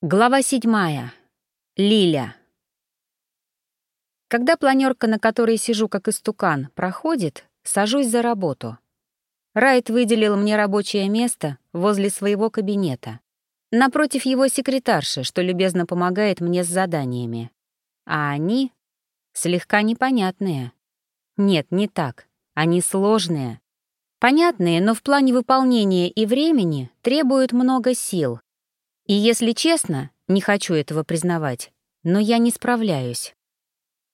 Глава седьмая. Лиля. Когда планерка, на которой сижу как истукан, проходит, сажусь за работу. Райт выделил мне рабочее место возле своего кабинета. Напротив его секретарши, что любезно помогает мне с заданиями. А они слегка непонятные. Нет, не так. Они сложные. Понятные, но в плане выполнения и времени требуют много сил, и если честно, не хочу этого признавать, но я не справляюсь.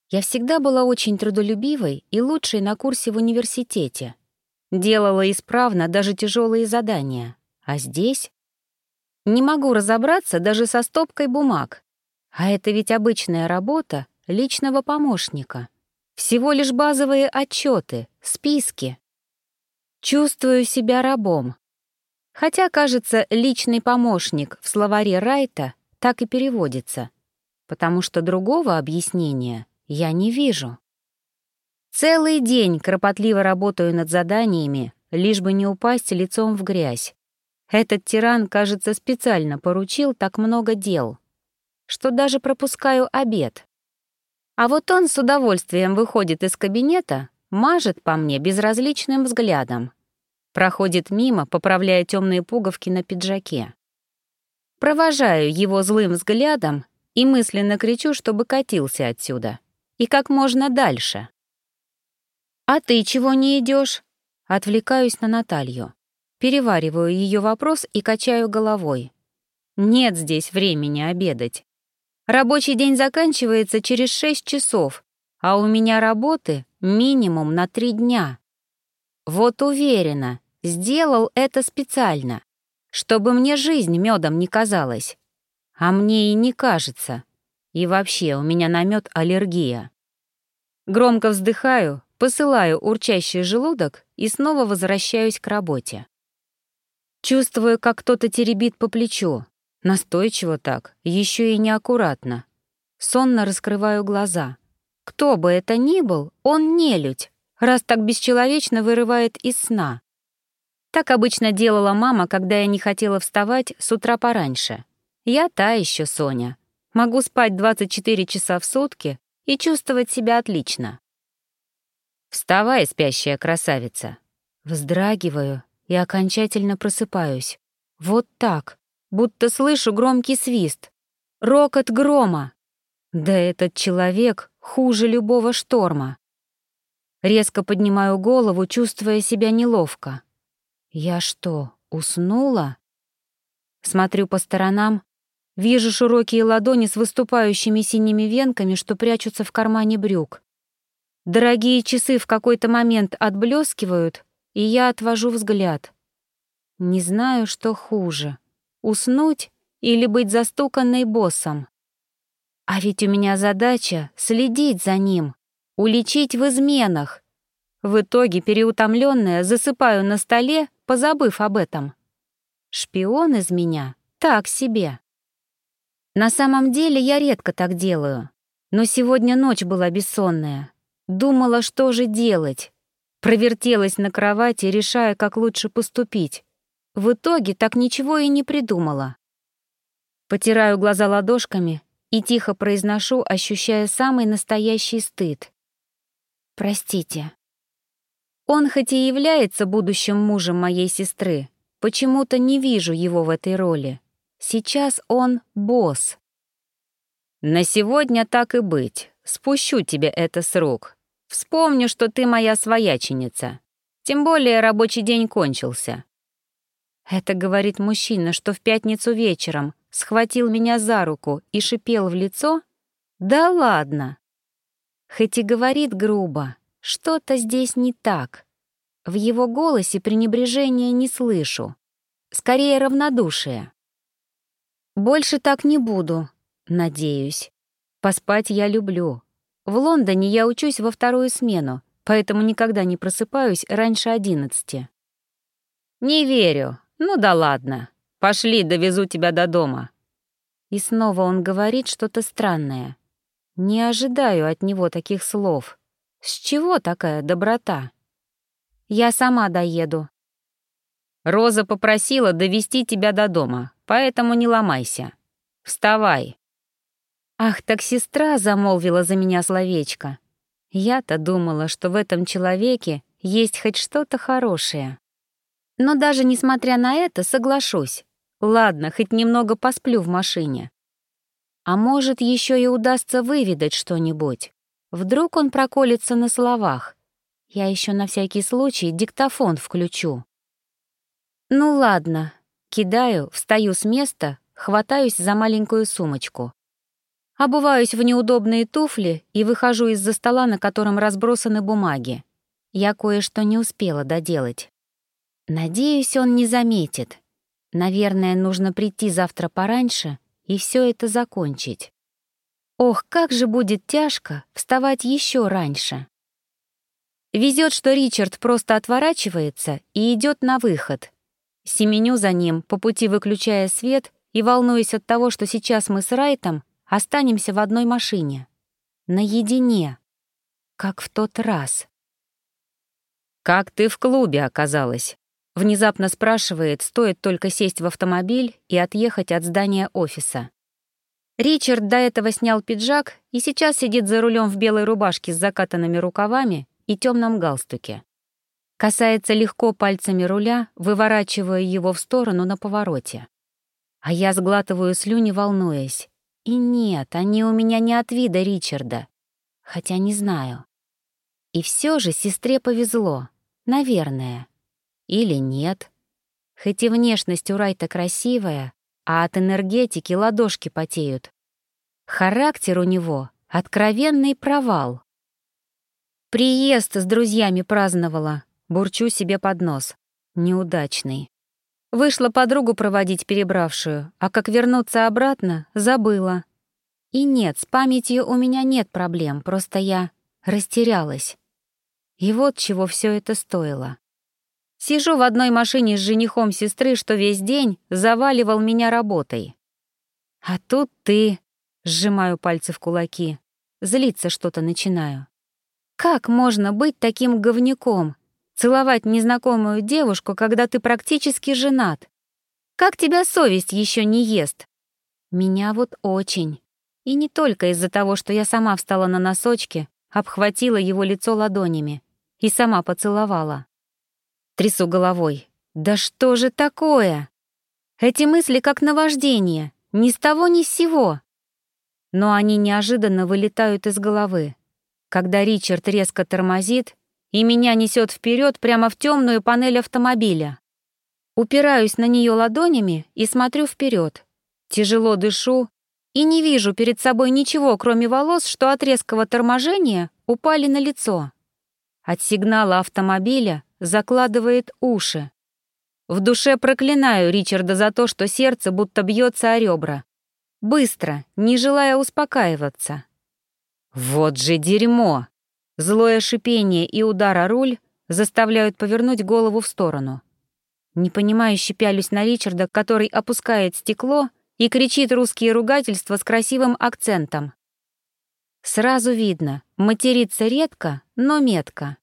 Я всегда была очень трудолюбивой и лучшей на курсе в университете. Делала исправно даже тяжелые задания. А здесь? Не могу разобраться даже со стопкой бумаг. А это ведь обычная работа личного помощника. Всего лишь базовые отчеты, списки. Чувствую себя рабом, Хотя, кажется, личный помощник в словаре Райта так и переводится, потому что другого объяснения я не вижу. Целый день кропотливо работаю над заданиями, лишь бы не упасть лицом в грязь. Этот тиран, кажется, специально поручил так много дел, что даже пропускаю обед. А вот он с удовольствием выходит из кабинета, мажет по мне безразличным взглядом, Проходит мимо, поправляя темные пуговки на пиджаке. Провожаю его злым взглядом и мысленно кричу, чтобы катился отсюда. И как можно дальше. «А ты чего не идешь? Отвлекаюсь на Наталью. Перевариваю ее вопрос и качаю головой. Нет здесь времени обедать. Рабочий день заканчивается через шесть часов, а у меня работы минимум на три дня. Вот уверена, Сделал это специально, чтобы мне жизнь медом не казалась. А мне и не кажется. И вообще у меня на мед аллергия. Громко вздыхаю, посылаю урчащий желудок и снова возвращаюсь к работе. Чувствую, как кто-то теребит по плечу. Настойчиво так, еще и неаккуратно. Сонно раскрываю глаза. Кто бы это ни был, он не людь, раз так бесчеловечно вырывает из сна. Так обычно делала мама, когда я не хотела вставать с утра пораньше. Я та еще Соня. Могу спать 24 часа в сутки и чувствовать себя отлично. «Вставай, спящая красавица!» Вздрагиваю и окончательно просыпаюсь. Вот так, будто слышу громкий свист. Рокот грома. Да этот человек хуже любого шторма. Резко поднимаю голову, чувствуя себя неловко. Я что, уснула? Смотрю по сторонам, вижу широкие ладони с выступающими синими венками, что прячутся в кармане брюк. Дорогие часы в какой-то момент отблескивают, и я отвожу взгляд. Не знаю, что хуже — уснуть или быть застуканной боссом. А ведь у меня задача — следить за ним, уличить в изменах. В итоге, переутомленная, засыпаю на столе позабыв об этом. Шпион из меня так себе. На самом деле я редко так делаю, но сегодня ночь была бессонная. Думала, что же делать. Провертелась на кровати, решая, как лучше поступить. В итоге так ничего и не придумала. Потираю глаза ладошками и тихо произношу, ощущая самый настоящий стыд. «Простите». Он хоть и является будущим мужем моей сестры, почему-то не вижу его в этой роли. Сейчас он босс. На сегодня так и быть. Спущу тебе это с рук. Вспомню, что ты моя свояченица. Тем более рабочий день кончился. Это говорит мужчина, что в пятницу вечером схватил меня за руку и шипел в лицо? Да ладно. Хоть и говорит грубо, что-то здесь не так. В его голосе пренебрежения не слышу. Скорее, равнодушие. Больше так не буду, надеюсь. Поспать я люблю. В Лондоне я учусь во вторую смену, поэтому никогда не просыпаюсь раньше одиннадцати. «Не верю. Ну да ладно. Пошли, довезу тебя до дома». И снова он говорит что-то странное. Не ожидаю от него таких слов. С чего такая доброта? Я сама доеду. Роза попросила довести тебя до дома, поэтому не ломайся. Вставай!» Ах, так сестра замолвила за меня словечко. Я-то думала, что в этом человеке есть хоть что-то хорошее. Но даже несмотря на это, соглашусь. Ладно, хоть немного посплю в машине. А может, еще и удастся выведать что-нибудь. Вдруг он проколется на словах. Я еще на всякий случай диктофон включу. Ну ладно. Кидаю, встаю с места, хватаюсь за маленькую сумочку. Обуваюсь в неудобные туфли и выхожу из-за стола, на котором разбросаны бумаги. Я кое-что не успела доделать. Надеюсь, он не заметит. Наверное, нужно прийти завтра пораньше и все это закончить. Ох, как же будет тяжко вставать еще раньше. Везет, что Ричард просто отворачивается и идет на выход. Семеню за ним, по пути выключая свет и волнуясь от того, что сейчас мы с Райтом Останемся в одной машине. Наедине. Как в тот раз. «Как ты в клубе оказалась?» Внезапно спрашивает, стоит только сесть в автомобиль и отъехать от здания офиса. Ричард до этого снял пиджак и сейчас сидит за рулем в белой рубашке с закатанными рукавами и темном галстуке. Касается легко пальцами руля, выворачивая его в сторону на повороте. А я сглатываю слюни, волнуясь. И нет, они у меня не от вида Ричарда. Хотя не знаю. И все же сестре повезло. Наверное. Или нет. Хоть и внешность у Райта красивая, а от энергетики ладошки потеют. Характер у него — откровенный провал. Приезд с друзьями праздновала, бурчу себе под нос. Неудачный. Вышла подругу проводить перебравшую, а как вернуться обратно, забыла. И нет, с памятью у меня нет проблем, просто я растерялась. И вот чего все это стоило. Сижу в одной машине с женихом сестры, что весь день заваливал меня работой. А тут ты, сжимаю пальцы в кулаки, злиться что-то начинаю. Как можно быть таким говняком, Целовать незнакомую девушку, когда ты практически женат. Как тебя совесть еще не ест? Меня вот очень. И не только из-за того, что я сама встала на носочки, обхватила его лицо ладонями и сама поцеловала. Трясу головой. Да что же такое? Эти мысли как наваждение, ни с того ни с сего. Но они неожиданно вылетают из головы. Когда Ричард резко тормозит и меня несет вперед прямо в темную панель автомобиля. Упираюсь на нее ладонями и смотрю вперед. Тяжело дышу и не вижу перед собой ничего, кроме волос, что от резкого торможения упали на лицо. От сигнала автомобиля закладывает уши. В душе проклинаю Ричарда за то, что сердце будто бьется о ребра. Быстро, не желая успокаиваться. «Вот же дерьмо!» Злое шипение и удар о руль заставляют повернуть голову в сторону. Непонимающе пялюсь на Ричарда, который опускает стекло и кричит русские ругательства с красивым акцентом. Сразу видно, матерится редко, но метко.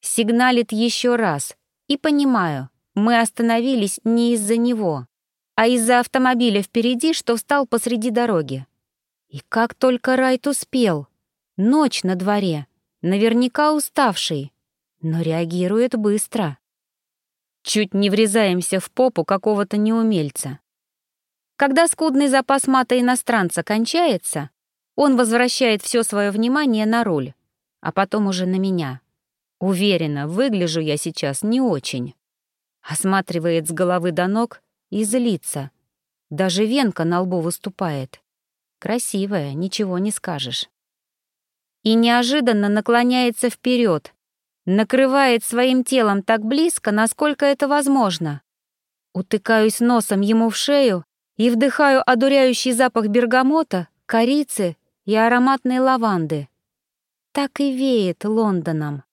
Сигналит еще раз, и понимаю, мы остановились не из-за него, а из-за автомобиля впереди, что встал посреди дороги. И как только Райт успел. Ночь на дворе. Наверняка уставший, но реагирует быстро. Чуть не врезаемся в попу какого-то неумельца. Когда скудный запас мата иностранца кончается, он возвращает все свое внимание на руль, а потом уже на меня. Уверена, выгляжу я сейчас не очень. Осматривает с головы до ног и злится. Даже венка на лбу выступает. Красивая, ничего не скажешь и неожиданно наклоняется вперед, накрывает своим телом так близко, насколько это возможно. Утыкаюсь носом ему в шею и вдыхаю одуряющий запах бергамота, корицы и ароматной лаванды. Так и веет Лондоном.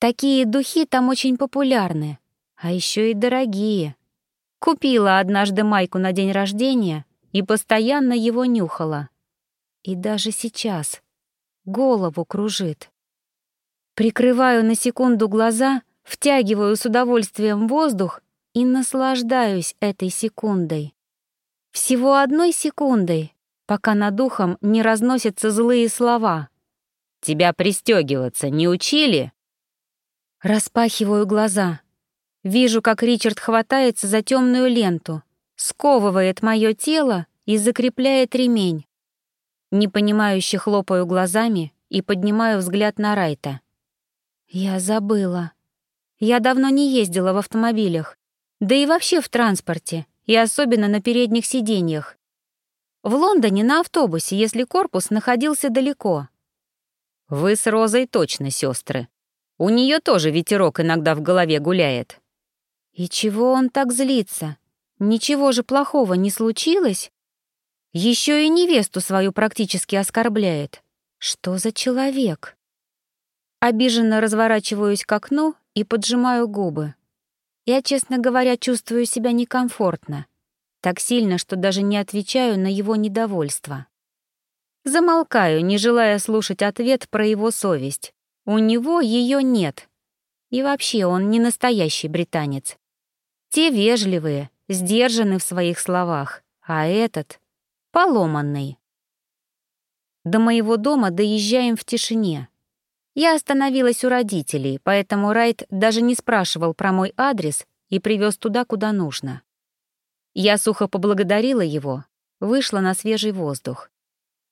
Такие духи там очень популярны, а еще и дорогие. Купила однажды майку на день рождения и постоянно его нюхала. И даже сейчас — голову кружит. Прикрываю на секунду глаза, втягиваю с удовольствием воздух и наслаждаюсь этой секундой. Всего одной секундой, пока над духом не разносятся злые слова. «Тебя пристегиваться не учили?» Распахиваю глаза. Вижу, как Ричард хватается за темную ленту, сковывает мое тело и закрепляет ремень. Непонимающе хлопаю глазами и поднимаю взгляд на Райта. Я забыла. Я давно не ездила в автомобилях, да и вообще в транспорте, и особенно на передних сиденьях. В Лондоне на автобусе, если корпус находился далеко. Вы с Розой точно сестры. У нее тоже ветерок иногда в голове гуляет. И чего он так злится? Ничего же плохого не случилось? Еще и невесту свою практически оскорбляет. Что за человек? Обиженно разворачиваюсь к окну и поджимаю губы. Я, честно говоря, чувствую себя некомфортно. Так сильно, что даже не отвечаю на его недовольство. Замолкаю, не желая слушать ответ про его совесть. У него ее нет. И вообще он не настоящий британец. Те вежливые, сдержаны в своих словах, а этот — поломанный. До моего дома доезжаем в тишине. Я остановилась у родителей, поэтому Райт даже не спрашивал про мой адрес и привез туда, куда нужно. Я сухо поблагодарила его, вышла на свежий воздух.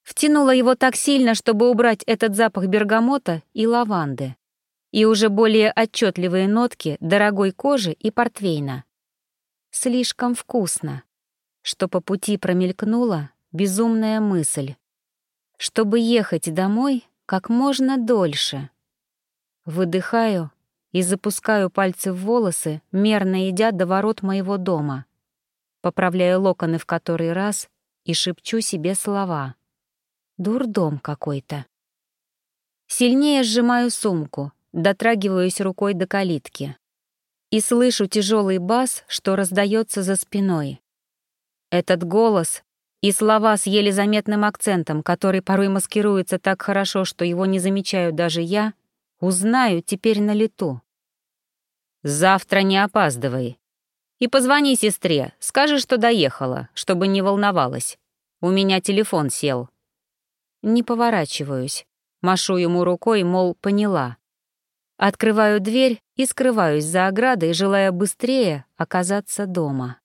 Втянула его так сильно, чтобы убрать этот запах бергамота и лаванды. И уже более отчетливые нотки дорогой кожи и портвейна. Слишком вкусно, что по пути промелькнула безумная мысль. Чтобы ехать домой как можно дольше. Выдыхаю и запускаю пальцы в волосы, мерно идя до ворот моего дома. Поправляю локоны в который раз и шепчу себе слова. Дурдом какой-то. Сильнее сжимаю сумку, дотрагиваюсь рукой до калитки. И слышу тяжелый бас, что раздается за спиной. Этот голос и слова с еле заметным акцентом, который порой маскируется так хорошо, что его не замечаю даже я, узнаю теперь на лету. «Завтра не опаздывай. И позвони сестре, скажи, что доехала, чтобы не волновалась. У меня телефон сел». Не поворачиваюсь. Машу ему рукой, мол, поняла. Открываю дверь и скрываюсь за оградой, желая быстрее оказаться дома.